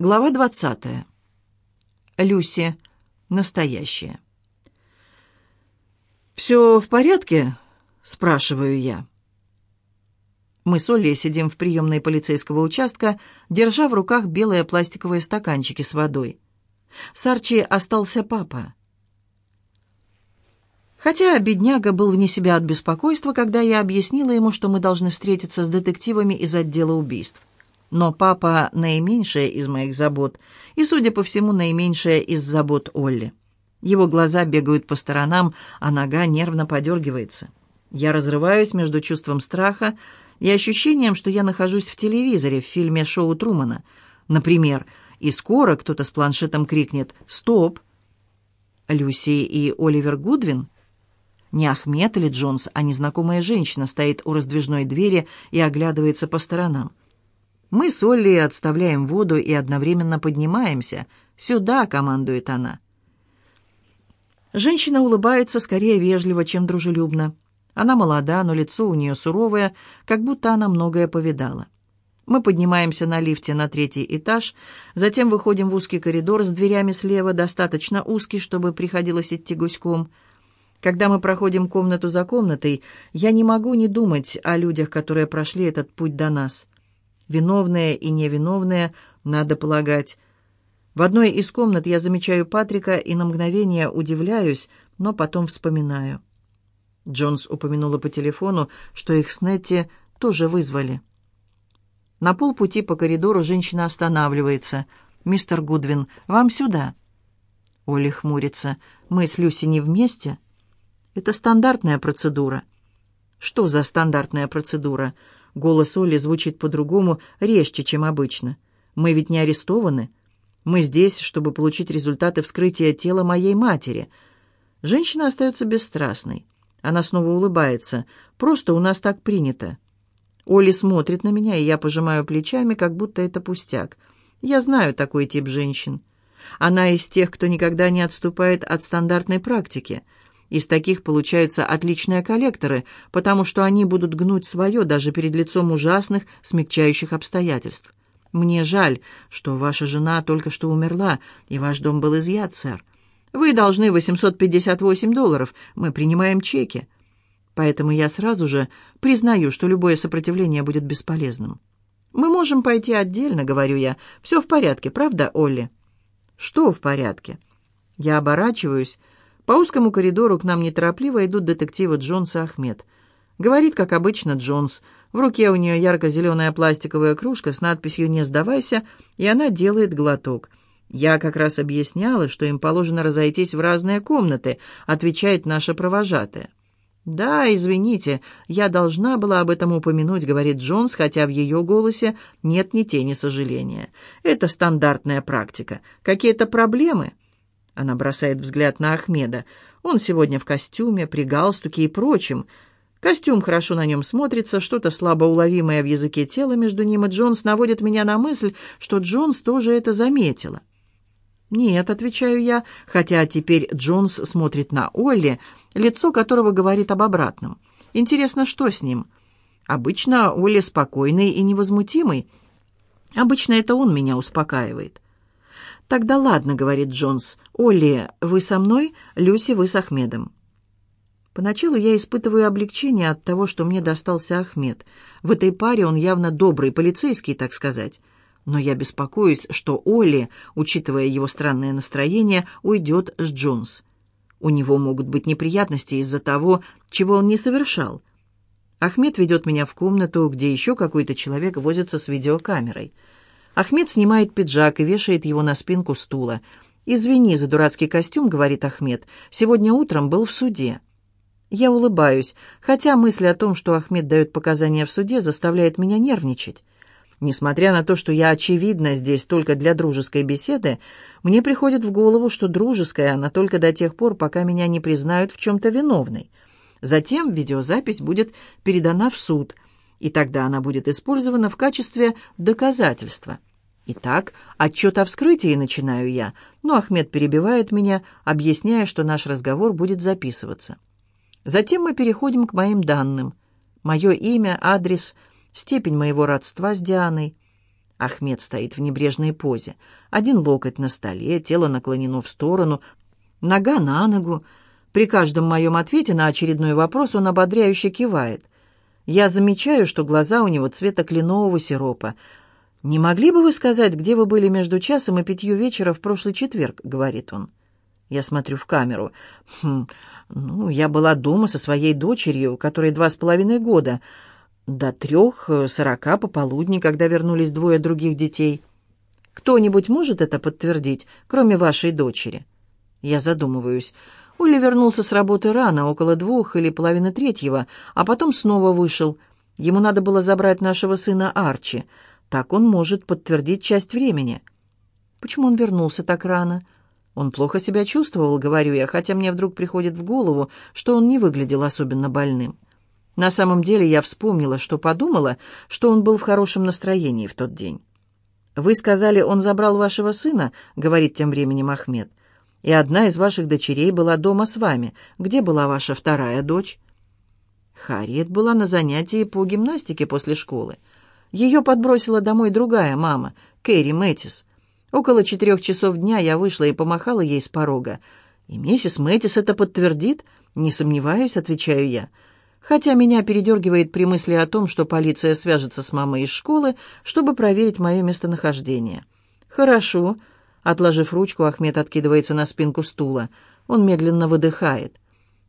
Глава 20. Люси. Настоящая. «Все в порядке?» — спрашиваю я. Мы с Олей сидим в приемной полицейского участка, держа в руках белые пластиковые стаканчики с водой. С Арчи остался папа. Хотя бедняга был вне себя от беспокойства, когда я объяснила ему, что мы должны встретиться с детективами из отдела убийств но папа — наименьшая из моих забот, и, судя по всему, наименьшая из забот Олли. Его глаза бегают по сторонам, а нога нервно подергивается. Я разрываюсь между чувством страха и ощущением, что я нахожусь в телевизоре, в фильме «Шоу Трумана». Например, и скоро кто-то с планшетом крикнет «Стоп!» Люси и Оливер Гудвин? Не Ахмед или Джонс, а незнакомая женщина стоит у раздвижной двери и оглядывается по сторонам. Мы с Олли отставляем воду и одновременно поднимаемся. Сюда, командует она. Женщина улыбается скорее вежливо, чем дружелюбно. Она молода, но лицо у нее суровое, как будто она многое повидала. Мы поднимаемся на лифте на третий этаж, затем выходим в узкий коридор с дверями слева, достаточно узкий, чтобы приходилось идти гуськом. Когда мы проходим комнату за комнатой, я не могу не думать о людях, которые прошли этот путь до нас виновные и невиновные, надо полагать. В одной из комнат я замечаю Патрика и на мгновение удивляюсь, но потом вспоминаю. Джонс упомянула по телефону, что их с Нетти тоже вызвали. На полпути по коридору женщина останавливается. «Мистер Гудвин, вам сюда». Оля хмурится. «Мы с Люси не вместе?» «Это стандартная процедура». «Что за стандартная процедура?» Голос Оли звучит по-другому, резче, чем обычно. «Мы ведь не арестованы. Мы здесь, чтобы получить результаты вскрытия тела моей матери». Женщина остается бесстрастной. Она снова улыбается. «Просто у нас так принято». Оля смотрит на меня, и я пожимаю плечами, как будто это пустяк. Я знаю такой тип женщин. Она из тех, кто никогда не отступает от стандартной практики – из таких получаются отличные коллекторы, потому что они будут гнуть свое даже перед лицом ужасных, смягчающих обстоятельств. Мне жаль, что ваша жена только что умерла, и ваш дом был изъят, сэр. Вы должны 858 долларов, мы принимаем чеки. Поэтому я сразу же признаю, что любое сопротивление будет бесполезным. Мы можем пойти отдельно, говорю я. Все в порядке, правда, Олли? Что в порядке? Я оборачиваюсь по узкому коридору к нам неторопливо идут детективы Джонс и Ахмед. Говорит, как обычно, Джонс. В руке у нее ярко-зеленая пластиковая кружка с надписью «Не сдавайся», и она делает глоток. «Я как раз объясняла, что им положено разойтись в разные комнаты», отвечает наша провожатая. «Да, извините, я должна была об этом упомянуть», — говорит Джонс, хотя в ее голосе нет ни тени сожаления. «Это стандартная практика. Какие-то проблемы?» Она бросает взгляд на Ахмеда. Он сегодня в костюме, при галстуке и прочем. Костюм хорошо на нем смотрится, что-то слабо уловимое в языке тела между ним и Джонс наводит меня на мысль, что Джонс тоже это заметила. «Нет», — отвечаю я, хотя теперь Джонс смотрит на Олли, лицо которого говорит об обратном. «Интересно, что с ним?» «Обычно Олли спокойный и невозмутимый. Обычно это он меня успокаивает». «Тогда ладно», — говорит Джонс. «Олли, вы со мной, Люси, вы с Ахмедом». Поначалу я испытываю облегчение от того, что мне достался Ахмед. В этой паре он явно добрый полицейский, так сказать. Но я беспокоюсь, что Олли, учитывая его странное настроение, уйдет с Джонс. У него могут быть неприятности из-за того, чего он не совершал. Ахмед ведет меня в комнату, где еще какой-то человек возится с видеокамерой. Ахмед снимает пиджак и вешает его на спинку стула. «Извини за дурацкий костюм», — говорит Ахмед. «Сегодня утром был в суде». Я улыбаюсь, хотя мысль о том, что Ахмед дает показания в суде, заставляет меня нервничать. Несмотря на то, что я, очевидно, здесь только для дружеской беседы, мне приходит в голову, что дружеская она только до тех пор, пока меня не признают в чем-то виновной. Затем видеозапись будет передана в суд — и тогда она будет использована в качестве доказательства. Итак, отчет о вскрытии начинаю я, но Ахмед перебивает меня, объясняя, что наш разговор будет записываться. Затем мы переходим к моим данным. Мое имя, адрес, степень моего родства с Дианой. Ахмед стоит в небрежной позе. Один локоть на столе, тело наклонено в сторону, нога на ногу. При каждом моем ответе на очередной вопрос он ободряюще кивает – я замечаю, что глаза у него цвета кленового сиропа. «Не могли бы вы сказать, где вы были между часом и пятью вечера в прошлый четверг?» — говорит он. Я смотрю в камеру. «Хм, ну, я была дома со своей дочерью, которой два с половиной года. До трех, э, сорока пополудни, когда вернулись двое других детей. Кто-нибудь может это подтвердить, кроме вашей дочери?» Я задумываюсь. Уилли вернулся с работы рано, около двух или половины третьего, а потом снова вышел. Ему надо было забрать нашего сына Арчи. Так он может подтвердить часть времени. Почему он вернулся так рано? Он плохо себя чувствовал, говорю я, хотя мне вдруг приходит в голову, что он не выглядел особенно больным. На самом деле я вспомнила, что подумала, что он был в хорошем настроении в тот день. «Вы сказали, он забрал вашего сына», — говорит тем временем Ахмед и одна из ваших дочерей была дома с вами. Где была ваша вторая дочь?» Харриет была на занятии по гимнастике после школы. Ее подбросила домой другая мама, Кэрри Мэттис. Около четырех часов дня я вышла и помахала ей с порога. «И миссис Мэттис это подтвердит?» «Не сомневаюсь», — отвечаю я. Хотя меня передергивает при мысли о том, что полиция свяжется с мамой из школы, чтобы проверить мое местонахождение. «Хорошо», Отложив ручку, Ахмед откидывается на спинку стула. Он медленно выдыхает.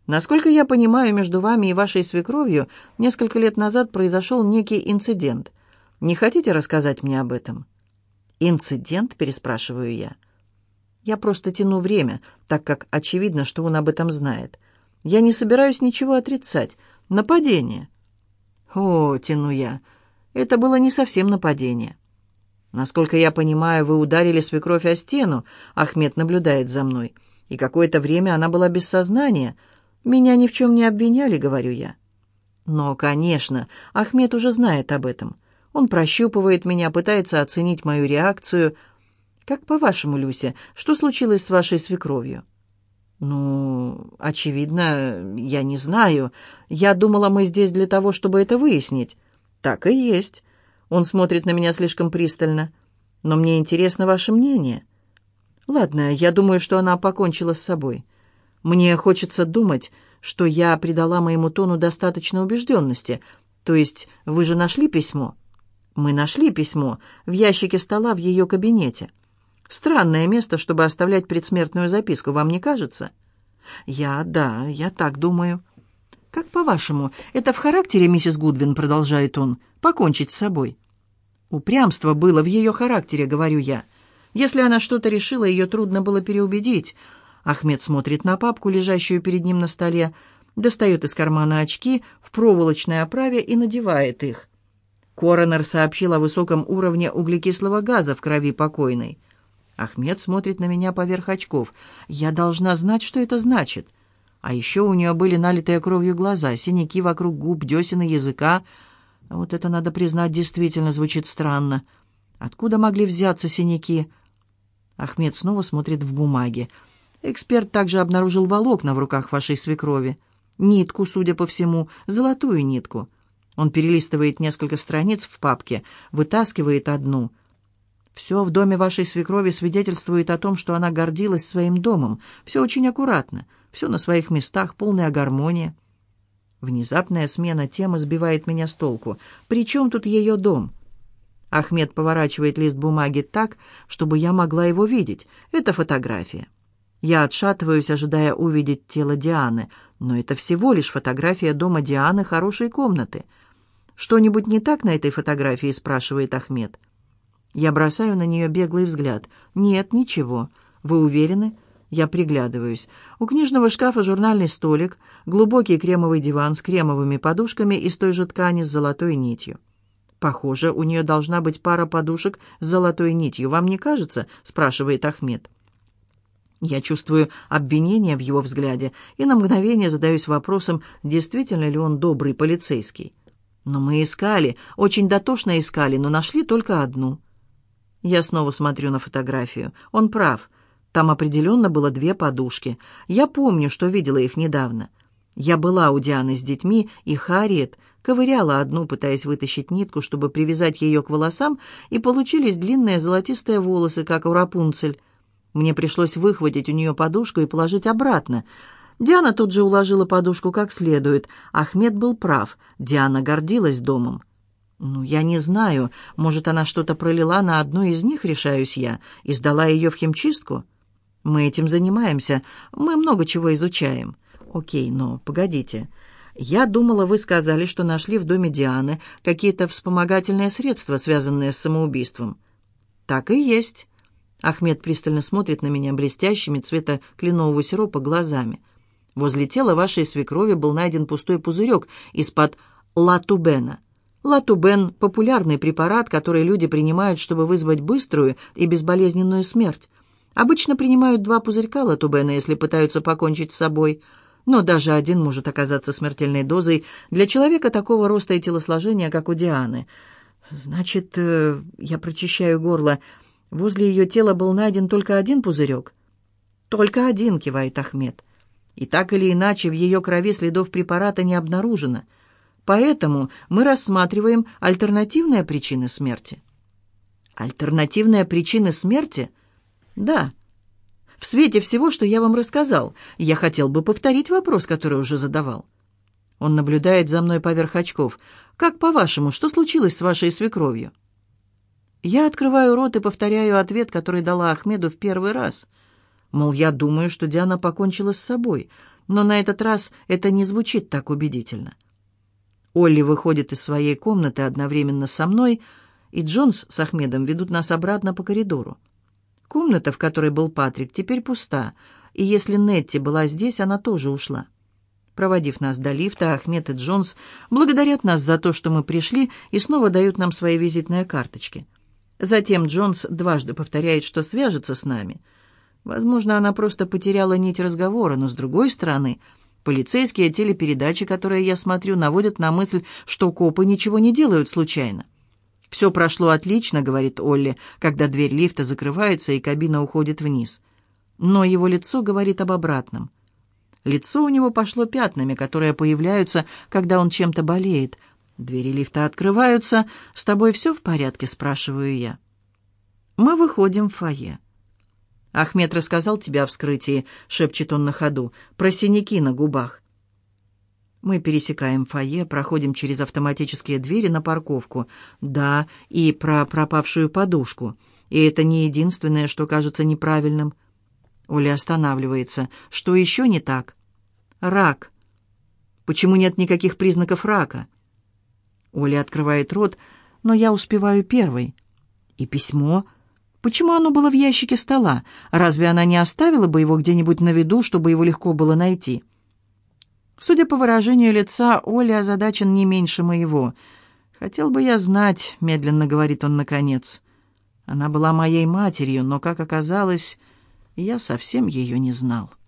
Насколько я понимаю, между вами и вашей свекровью несколько лет назад произошел некий инцидент. Не хотите рассказать мне об этом? Инцидент, переспрашиваю я. Я просто тяну время, так как очевидно, что он об этом знает. Я не собираюсь ничего отрицать. Нападение. О, тяну я. Это было не совсем нападение. Насколько я понимаю, вы ударили свекровь о стену. Ахмед наблюдает за мной. И какое-то время она была без сознания. Меня ни в чем не обвиняли, говорю я. Но, конечно, Ахмед уже знает об этом. Он прощупывает меня, пытается оценить мою реакцию. Как по-вашему, Люся, что случилось с вашей свекровью? Ну, очевидно, я не знаю. Я думала, мы здесь для того, чтобы это выяснить. Так и есть. Он смотрит на меня слишком пристально. Но мне интересно ваше мнение. Ладно, я думаю, что она покончила с собой. Мне хочется думать, что я придала моему тону достаточно убежденности. То есть вы же нашли письмо? Мы нашли письмо в ящике стола в ее кабинете. Странное место, чтобы оставлять предсмертную записку, вам не кажется? Я, да, я так думаю. «Как по-вашему, это в характере, миссис Гудвин, — продолжает он, — покончить с собой?» Упрямство было в ее характере, говорю я. Если она что-то решила, ее трудно было переубедить. Ахмед смотрит на папку, лежащую перед ним на столе, достает из кармана очки в проволочной оправе и надевает их. Коронер сообщил о высоком уровне углекислого газа в крови покойной. Ахмед смотрит на меня поверх очков. Я должна знать, что это значит. А еще у нее были налитые кровью глаза, синяки вокруг губ, десен десны языка — вот это, надо признать, действительно звучит странно. Откуда могли взяться синяки? Ахмед снова смотрит в бумаге. Эксперт также обнаружил волокна в руках вашей свекрови. Нитку, судя по всему, золотую нитку. Он перелистывает несколько страниц в папке, вытаскивает одну. Все в доме вашей свекрови свидетельствует о том, что она гордилась своим домом. Все очень аккуратно, все на своих местах, полная гармония. Внезапная смена темы сбивает меня с толку. «При чем тут ее дом?» Ахмед поворачивает лист бумаги так, чтобы я могла его видеть. Это фотография. Я отшатываюсь, ожидая увидеть тело Дианы, но это всего лишь фотография дома Дианы хорошей комнаты. «Что-нибудь не так на этой фотографии?» – спрашивает Ахмед. Я бросаю на нее беглый взгляд. «Нет, ничего. Вы уверены?» Я приглядываюсь. У книжного шкафа журнальный столик, глубокий кремовый диван с кремовыми подушками из той же ткани с золотой нитью. «Похоже, у нее должна быть пара подушек с золотой нитью. Вам не кажется?» — спрашивает Ахмед. Я чувствую обвинение в его взгляде и на мгновение задаюсь вопросом, действительно ли он добрый полицейский. Но мы искали, очень дотошно искали, но нашли только одну. Я снова смотрю на фотографию. Он прав. Там определенно было две подушки. Я помню, что видела их недавно. Я была у Дианы с детьми, и Харриет ковыряла одну, пытаясь вытащить нитку, чтобы привязать ее к волосам, и получились длинные золотистые волосы, как у Рапунцель. Мне пришлось выхватить у нее подушку и положить обратно. Диана тут же уложила подушку как следует. Ахмед был прав. Диана гордилась домом. «Ну, я не знаю. Может, она что-то пролила на одну из них, решаюсь я, и сдала ее в химчистку?» Мы этим занимаемся. Мы много чего изучаем. Окей, но погодите. Я думала, вы сказали, что нашли в доме Дианы какие-то вспомогательные средства, связанные с самоубийством. Так и есть. Ахмед пристально смотрит на меня блестящими цвета кленового сиропа глазами. Возле тела вашей свекрови был найден пустой пузырек из-под латубена. Латубен – популярный препарат, который люди принимают, чтобы вызвать быструю и безболезненную смерть. Обычно принимают два пузырька латубена, если пытаются покончить с собой, но даже один может оказаться смертельной дозой для человека такого роста и телосложения, как у Дианы. Значит, э, я прочищаю горло. Возле ее тела был найден только один пузырек. «Только один», — кивает Ахмед. «И так или иначе в ее крови следов препарата не обнаружено. Поэтому мы рассматриваем альтернативные причины смерти». «Альтернативные причины смерти?» «Да. В свете всего, что я вам рассказал, я хотел бы повторить вопрос, который уже задавал». Он наблюдает за мной поверх очков. «Как, по-вашему, что случилось с вашей свекровью?» Я открываю рот и повторяю ответ, который дала Ахмеду в первый раз. Мол, я думаю, что Диана покончила с собой, но на этот раз это не звучит так убедительно. Олли выходит из своей комнаты одновременно со мной, и Джонс с Ахмедом ведут нас обратно по коридору. Комната, в которой был Патрик, теперь пуста, и если Нетти была здесь, она тоже ушла. Проводив нас до лифта, Ахмед и Джонс благодарят нас за то, что мы пришли, и снова дают нам свои визитные карточки. Затем Джонс дважды повторяет, что свяжется с нами. Возможно, она просто потеряла нить разговора, но, с другой стороны, полицейские телепередачи, которые я смотрю, наводят на мысль, что копы ничего не делают случайно. «Все прошло отлично», — говорит Олли, когда дверь лифта закрывается и кабина уходит вниз. Но его лицо говорит об обратном. Лицо у него пошло пятнами, которые появляются, когда он чем-то болеет. Двери лифта открываются. «С тобой все в порядке?» — спрашиваю я. Мы выходим в фойе. «Ахмед рассказал тебе о вскрытии», — шепчет он на ходу, — «про синяки на губах». Мы пересекаем фойе, проходим через автоматические двери на парковку. Да, и про пропавшую подушку. И это не единственное, что кажется неправильным. Оля останавливается. Что еще не так? Рак. Почему нет никаких признаков рака? Оля открывает рот, но я успеваю первой. И письмо. Почему оно было в ящике стола? Разве она не оставила бы его где-нибудь на виду, чтобы его легко было найти?» Судя по выражению лица, Оля озадачен не меньше моего. «Хотел бы я знать», — медленно говорит он наконец. «Она была моей матерью, но, как оказалось, я совсем ее не знал».